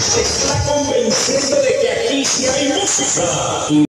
Está convenciendo de que aquí sí hay música.